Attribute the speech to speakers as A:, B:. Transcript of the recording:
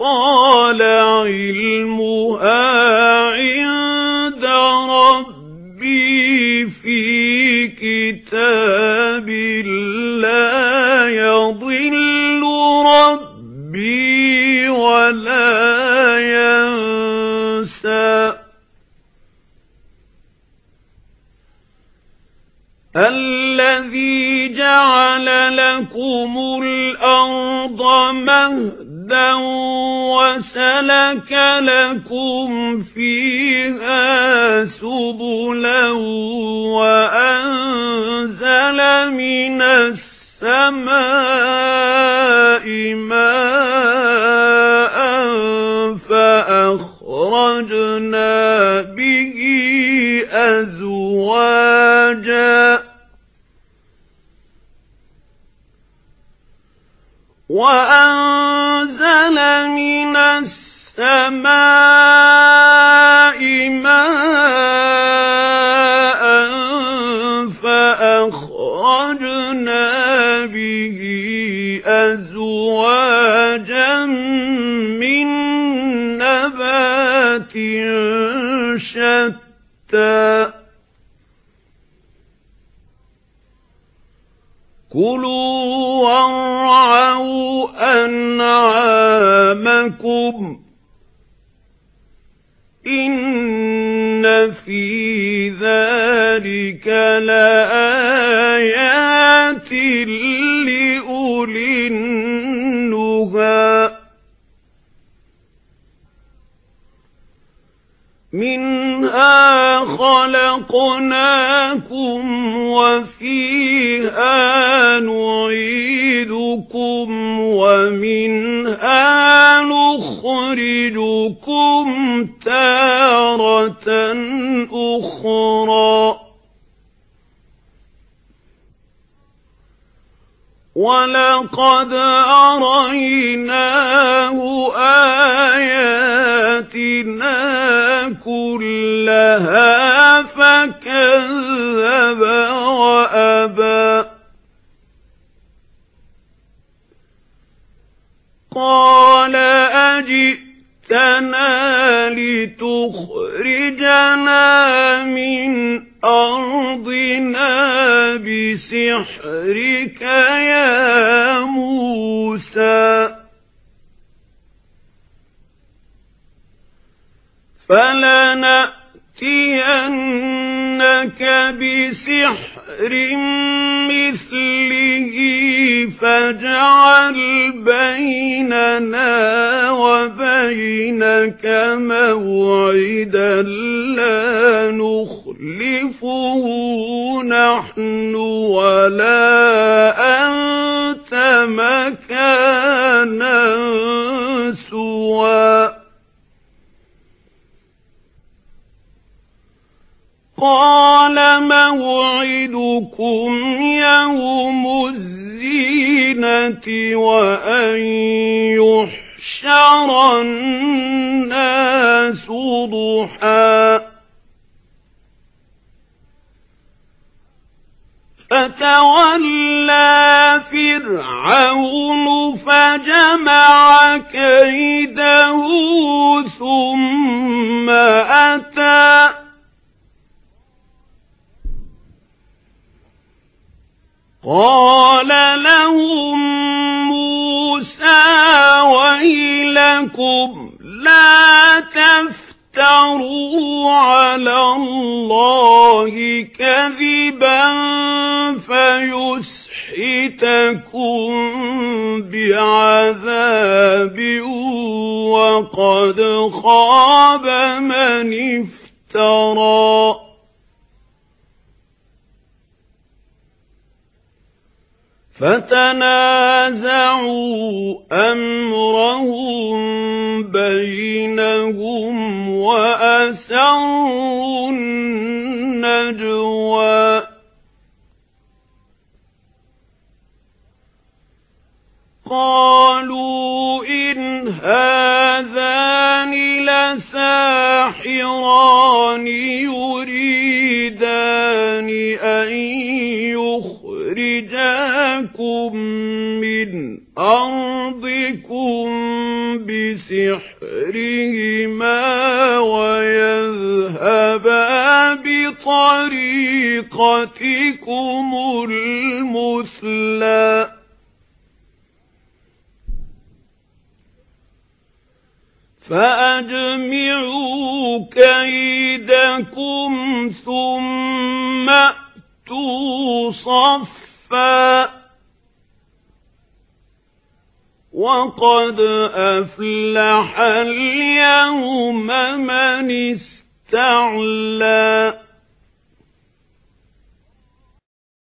A: قال علمها عند ربي في كتاب لا يضل ربي ولا ينسى. الذي جعل لكم الأرض مهدا هُدًى وَسَلَكَ لَكُمْ فِيهَا سُبُلًا وَأَنزَلَ مِنَ السَّمَاءِ مَاءً فَأَخْرَجْنَا بِهِ أَزْوَاجًا وَأَنزَلَ مِنَ السَّمَاءِ مَاءً فَأَخْرَجْنَا بِهِ أَزْوَاجًا مِنْ نَبَاتٍ شَتَّى. كُلُوا وَارْعَوْا أَنْعَامَكُمْ. إِنَّ فِي ذَلِكَ لَآيَاتٍ لِأُولِي النُّهَى مِنْهَا خَلَقْنَاكُمْ وَفِيهَا نُعِيدُكُمْ وَمِنْهَا نُخْرِجُكُمْ أُخْرَى وَلَقَدْ أَرَيْنَاهُ آيَاتِنَا كُلَّهَا فَكَذَّبَ وَأَبَى قَالَ أَجِئْتَنَا لِتُخْرِجَنَا مِنْ أَرْضِنَا بِسِحْرِكَ يَا مُوسَى. فَلَنَأْتِيَنَّكَ بِسِحْرٍ مِثْلِهِ فَاجْعَلْ بَيْنَنَا وَبَيْنَكَ مَوْعِدًا لَّا نُخْلِفُهُ نَحْنُ وَلَا أَنتَ مَكَانًا سُوًى. قَالَ مَوْعِدُكُمْ يَوْمُ الزِّينَةِ وَأَن يُحْشَرَ النَّاسُ ضُحًى فَتَوَلَّى فِرْعَوْنُ فَجَمَعَ كَيْدَهُ ثُمَّ أَتَى قَالَ لَهُم وَيْلَكُمْ لَا تَفْتَرُوا عَلَى اللَّهِ كَذِبًا فَيُسْحِتَكُم بِعَذَابٍ وَقَدْ خَابَ مَنِ افْتَرَى. فَتَنَازَعُوا أَمْرَهُم بَيْنَهُمْ وَأَسَرُّوا النَّجْوَى. قَالُوا إِنْ هَذَانِ لَسَاحِرَانِ يُرِيدَانِ أَن يُخْرِجَاكُمْ مِنْ أَرْضِكُمْ بسحرهما ويذهبا بطريقتكم المثلى. فأجمعوا كيدكم ثم أتوا صفا. وقد أفلح اليوم من استعلى